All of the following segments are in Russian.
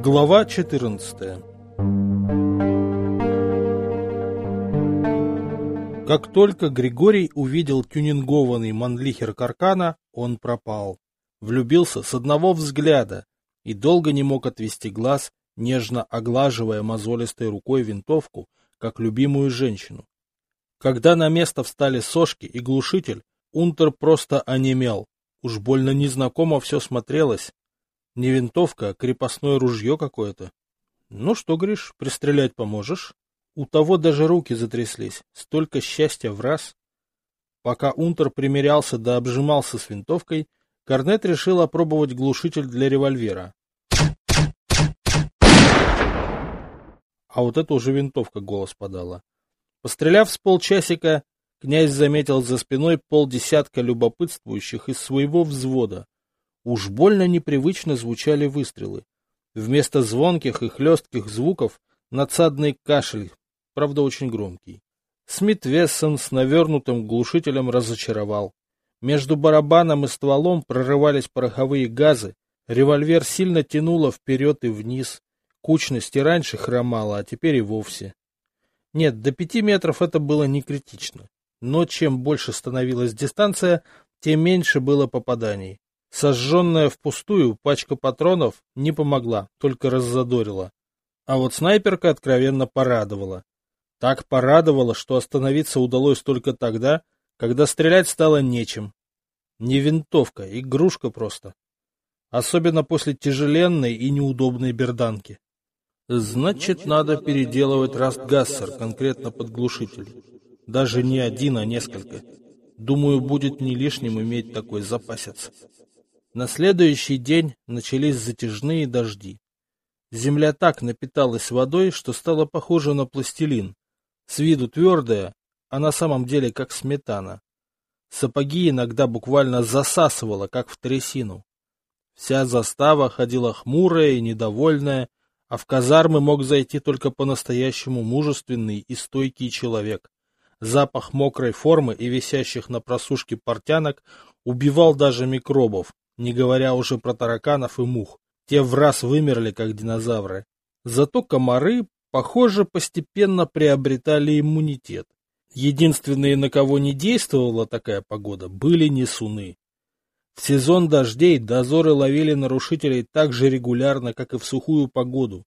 Глава 14 Как только Григорий увидел тюнингованный манлихер Каркана, он пропал. Влюбился с одного взгляда и долго не мог отвести глаз, нежно оглаживая мозолистой рукой винтовку, как любимую женщину. Когда на место встали сошки и глушитель, Унтер просто онемел. Уж больно незнакомо все смотрелось. Не винтовка, а крепостное ружье какое-то. Ну что, Гриш, пристрелять поможешь? У того даже руки затряслись. Столько счастья в раз. Пока Унтер примерялся да обжимался с винтовкой, Корнет решил опробовать глушитель для револьвера. А вот это уже винтовка голос подала. Постреляв с полчасика, князь заметил за спиной полдесятка любопытствующих из своего взвода. Уж больно непривычно звучали выстрелы. Вместо звонких и хлестких звуков надсадный кашель, правда очень громкий. Смит Вессон с навернутым глушителем разочаровал. Между барабаном и стволом прорывались пороховые газы, револьвер сильно тянуло вперед и вниз. Кучность и раньше хромала, а теперь и вовсе. Нет, до пяти метров это было не критично. Но чем больше становилась дистанция, тем меньше было попаданий. Сожженная впустую пачка патронов не помогла, только раззадорила. А вот снайперка откровенно порадовала. Так порадовала, что остановиться удалось только тогда, когда стрелять стало нечем. Не винтовка, игрушка просто. Особенно после тяжеленной и неудобной берданки. Значит, надо переделывать Растгассер конкретно под глушитель. Даже не один, а несколько. Думаю, будет не лишним иметь такой запасец. На следующий день начались затяжные дожди. Земля так напиталась водой, что стала похожа на пластилин. С виду твердая, а на самом деле как сметана. Сапоги иногда буквально засасывало, как в трясину. Вся застава ходила хмурая и недовольная, а в казармы мог зайти только по-настоящему мужественный и стойкий человек. Запах мокрой формы и висящих на просушке портянок убивал даже микробов, не говоря уже про тараканов и мух. Те в раз вымерли, как динозавры. Зато комары, похоже, постепенно приобретали иммунитет. Единственные, на кого не действовала такая погода, были несуны. В сезон дождей дозоры ловили нарушителей так же регулярно, как и в сухую погоду,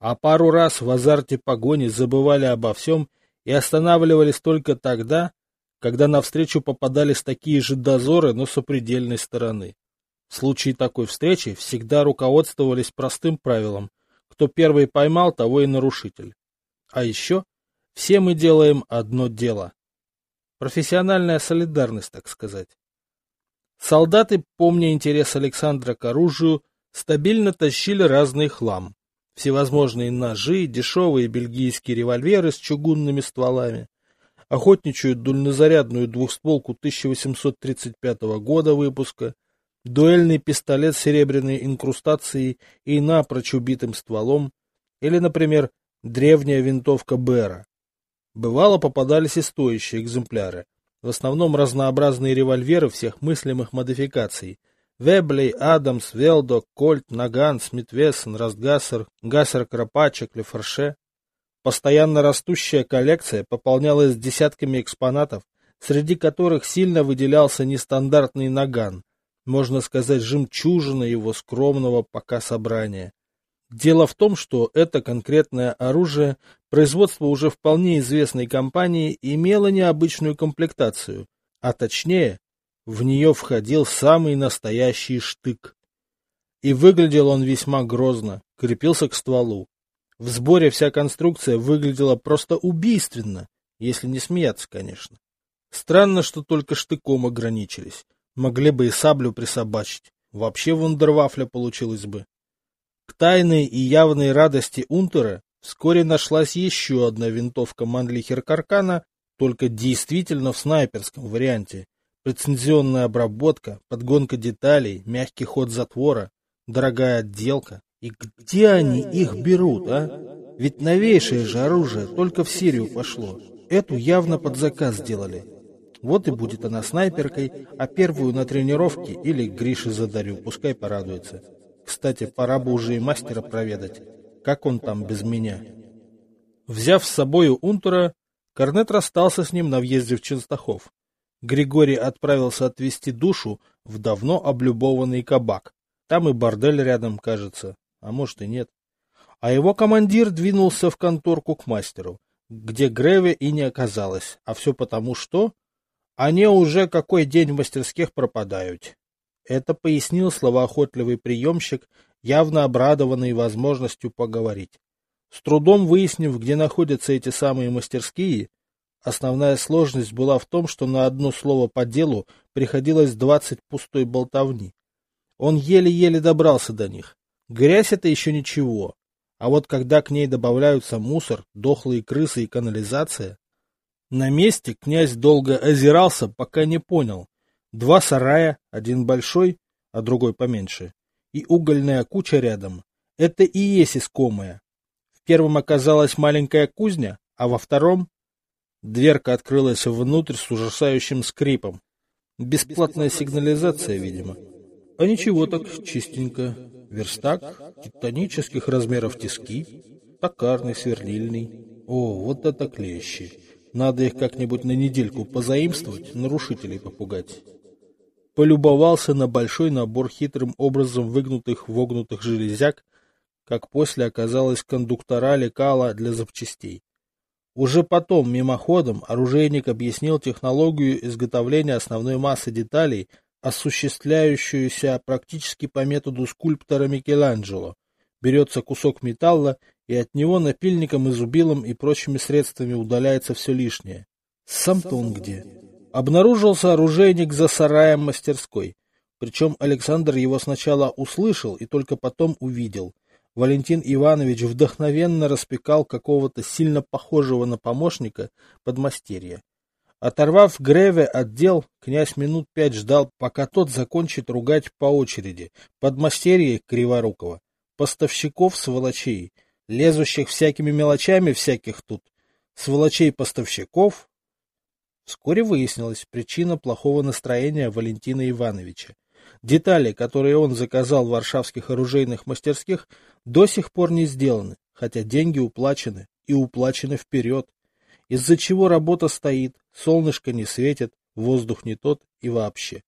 а пару раз в азарте погони забывали обо всем и останавливались только тогда, когда навстречу попадались такие же дозоры, но с определенной стороны. В случае такой встречи всегда руководствовались простым правилом кто первый поймал, того и нарушитель. А еще все мы делаем одно дело. Профессиональная солидарность, так сказать. Солдаты, помня интерес Александра к оружию, стабильно тащили разный хлам. Всевозможные ножи, дешевые бельгийские револьверы с чугунными стволами, охотничью дульнозарядную двухстволку 1835 года выпуска, дуэльный пистолет с серебряной инкрустацией и напрочь убитым стволом, или, например, древняя винтовка Бера. Бывало попадались и стоящие экземпляры, в основном разнообразные револьверы всех мыслимых модификаций. Веблей, Адамс, Велдо, Кольт, Наган, Смитвессон, Растгассер, Гассер Кропачек, Лефорше. Постоянно растущая коллекция пополнялась десятками экспонатов, среди которых сильно выделялся нестандартный наган, можно сказать, жемчужина его скромного пока собрания. Дело в том, что это конкретное оружие, производство уже вполне известной компании, имело необычную комплектацию, а точнее, в нее входил самый настоящий штык. И выглядел он весьма грозно, крепился к стволу. В сборе вся конструкция выглядела просто убийственно, если не смеяться, конечно. Странно, что только штыком ограничились. Могли бы и саблю присобачить. Вообще вундервафля получилось бы. К тайной и явной радости Унтера вскоре нашлась еще одна винтовка Манлихер Каркана, только действительно в снайперском варианте. Прецензионная обработка, подгонка деталей, мягкий ход затвора, дорогая отделка. И где они их берут, а? Ведь новейшее же оружие только в Сирию пошло. Эту явно под заказ сделали. Вот и будет она снайперкой, а первую на тренировке или Грише задарю, пускай порадуется. Кстати, пора бы уже и мастера проведать. Как он там без меня? Взяв с собою Унтера, Корнет расстался с ним на въезде в Ченстахов. Григорий отправился отвезти душу в давно облюбованный кабак. Там и бордель рядом, кажется, а может и нет. А его командир двинулся в конторку к мастеру, где Греве и не оказалось, а все потому что они уже какой день в мастерских пропадают. Это пояснил словоохотливый приемщик, явно обрадованный возможностью поговорить. С трудом выяснив, где находятся эти самые мастерские, основная сложность была в том, что на одно слово по делу приходилось двадцать пустой болтовни. Он еле-еле добрался до них. Грязь — это еще ничего. А вот когда к ней добавляются мусор, дохлые крысы и канализация... На месте князь долго озирался, пока не понял. Два сарая, один большой, а другой поменьше, и угольная куча рядом. Это и есть искомое. В первом оказалась маленькая кузня, а во втором... Дверка открылась внутрь с ужасающим скрипом. Бесплатная сигнализация, видимо. А ничего так, чистенько. Верстак, титанических размеров тиски, токарный, сверлильный. О, вот это клещи. Надо их как-нибудь на недельку позаимствовать, нарушителей попугать. Полюбовался на большой набор хитрым образом выгнутых вогнутых железяк, как после оказалось кондуктора лекала для запчастей. Уже потом, мимоходом, оружейник объяснил технологию изготовления основной массы деталей осуществляющуюся практически по методу скульптора Микеланджело. Берется кусок металла, и от него напильником и зубилом и прочими средствами удаляется все лишнее. Сам-то он где? Обнаружился оружейник за сараем мастерской. Причем Александр его сначала услышал и только потом увидел. Валентин Иванович вдохновенно распекал какого-то сильно похожего на помощника подмастерья. Оторвав Греве от дел, князь минут пять ждал, пока тот закончит ругать по очереди подмастерье Криворукова, поставщиков сволочей, лезущих всякими мелочами всяких тут, сволочей-поставщиков. Вскоре выяснилась причина плохого настроения Валентина Ивановича. Детали, которые он заказал в варшавских оружейных мастерских, до сих пор не сделаны, хотя деньги уплачены, и уплачены вперед из-за чего работа стоит, солнышко не светит, воздух не тот и вообще.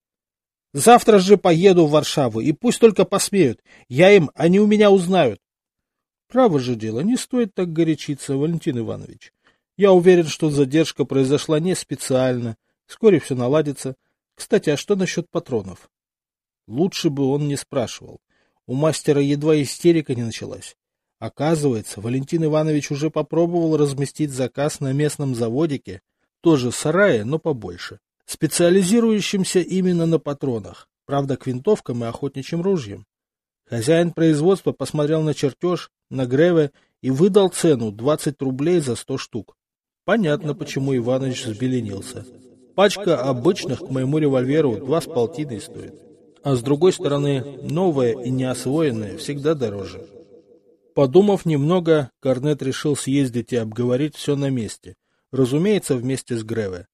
Завтра же поеду в Варшаву, и пусть только посмеют. Я им, они у меня узнают. Право же дело, не стоит так горячиться, Валентин Иванович. Я уверен, что задержка произошла не специально. Вскоре все наладится. Кстати, а что насчет патронов? Лучше бы он не спрашивал. У мастера едва истерика не началась. Оказывается, Валентин Иванович уже попробовал разместить заказ на местном заводике, тоже сарае, но побольше, специализирующимся именно на патронах, правда, к винтовкам и охотничьим ружьям. Хозяин производства посмотрел на чертеж, на Греве и выдал цену 20 рублей за 100 штук. Понятно, почему Иванович взбеленился. Пачка обычных к моему револьверу два с полтиной стоит. А с другой стороны, новое и неосвоенное всегда дороже. Подумав немного, Корнет решил съездить и обговорить все на месте, разумеется, вместе с Греве.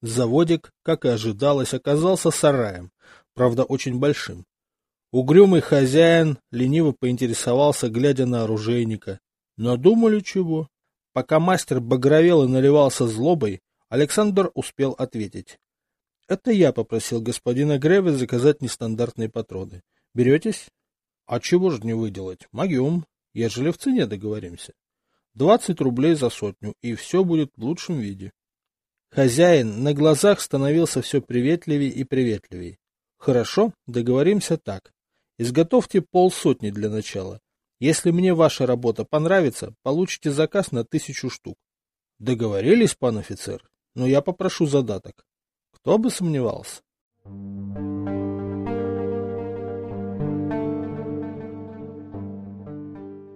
Заводик, как и ожидалось, оказался сараем, правда, очень большим. Угрюмый хозяин лениво поинтересовался, глядя на оружейника. Надумали чего? Пока мастер багровел и наливался злобой, Александр успел ответить. — Это я попросил господина Греве заказать нестандартные патроны. Беретесь? — А чего же не выделать? Могем ежели в цене договоримся. Двадцать рублей за сотню, и все будет в лучшем виде. Хозяин на глазах становился все приветливее и приветливее. Хорошо, договоримся так. Изготовьте полсотни для начала. Если мне ваша работа понравится, получите заказ на тысячу штук. Договорились, пан офицер? Но я попрошу задаток. Кто бы сомневался.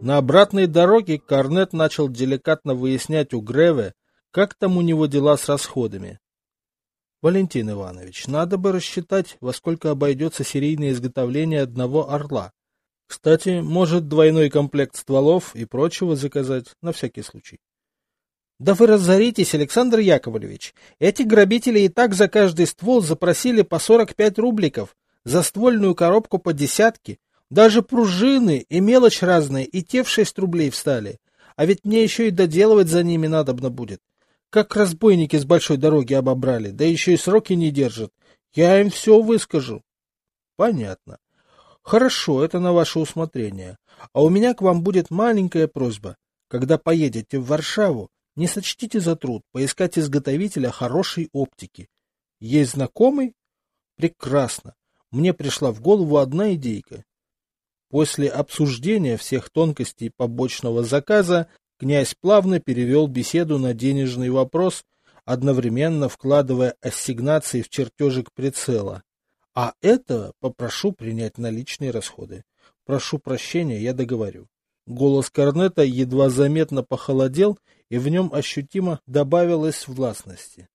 На обратной дороге Корнет начал деликатно выяснять у Греве, как там у него дела с расходами. Валентин Иванович, надо бы рассчитать, во сколько обойдется серийное изготовление одного орла. Кстати, может двойной комплект стволов и прочего заказать, на всякий случай. Да вы разоритесь, Александр Яковлевич. Эти грабители и так за каждый ствол запросили по 45 рубликов, за ствольную коробку по десятке. Даже пружины и мелочь разные, и те в шесть рублей встали. А ведь мне еще и доделывать за ними надобно будет. Как разбойники с большой дороги обобрали, да еще и сроки не держат. Я им все выскажу. Понятно. Хорошо, это на ваше усмотрение. А у меня к вам будет маленькая просьба. Когда поедете в Варшаву, не сочтите за труд поискать изготовителя хорошей оптики. Есть знакомый? Прекрасно. Мне пришла в голову одна идейка. После обсуждения всех тонкостей побочного заказа князь плавно перевел беседу на денежный вопрос, одновременно вкладывая ассигнации в чертежик прицела. А это попрошу принять наличные расходы. Прошу прощения, я договорю. Голос Корнета едва заметно похолодел, и в нем ощутимо добавилось властности.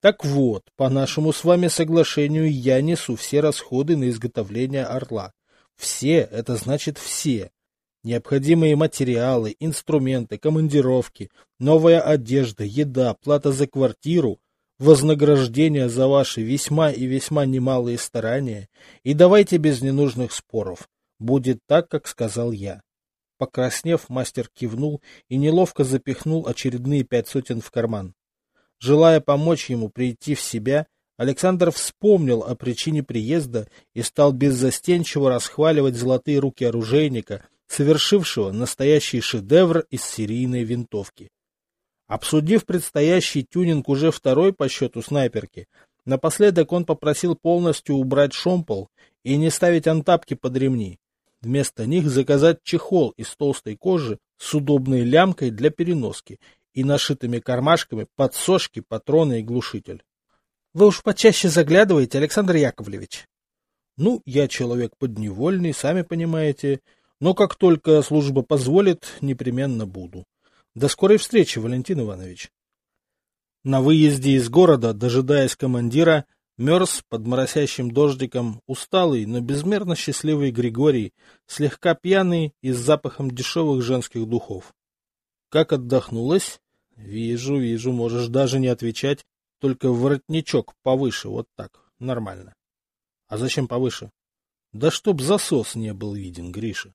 Так вот, по нашему с вами соглашению я несу все расходы на изготовление орла. Все, это значит все. Необходимые материалы, инструменты, командировки, новая одежда, еда, плата за квартиру, вознаграждение за ваши весьма и весьма немалые старания. И давайте без ненужных споров. Будет так, как сказал я. Покраснев, мастер кивнул и неловко запихнул очередные пять сотен в карман. Желая помочь ему прийти в себя, Александр вспомнил о причине приезда и стал беззастенчиво расхваливать золотые руки оружейника, совершившего настоящий шедевр из серийной винтовки. Обсудив предстоящий тюнинг уже второй по счету снайперки, напоследок он попросил полностью убрать шомпол и не ставить антапки под ремни. Вместо них заказать чехол из толстой кожи с удобной лямкой для переноски и нашитыми кармашками подсошки, патроны и глушитель. — Вы уж почаще заглядываете, Александр Яковлевич. — Ну, я человек подневольный, сами понимаете, но как только служба позволит, непременно буду. До скорой встречи, Валентин Иванович. На выезде из города, дожидаясь командира, мерз под моросящим дождиком усталый, но безмерно счастливый Григорий, слегка пьяный и с запахом дешевых женских духов. Как отдохнулась? Вижу, вижу, можешь даже не отвечать, только воротничок повыше, вот так, нормально. А зачем повыше? Да чтоб засос не был виден, Гриша.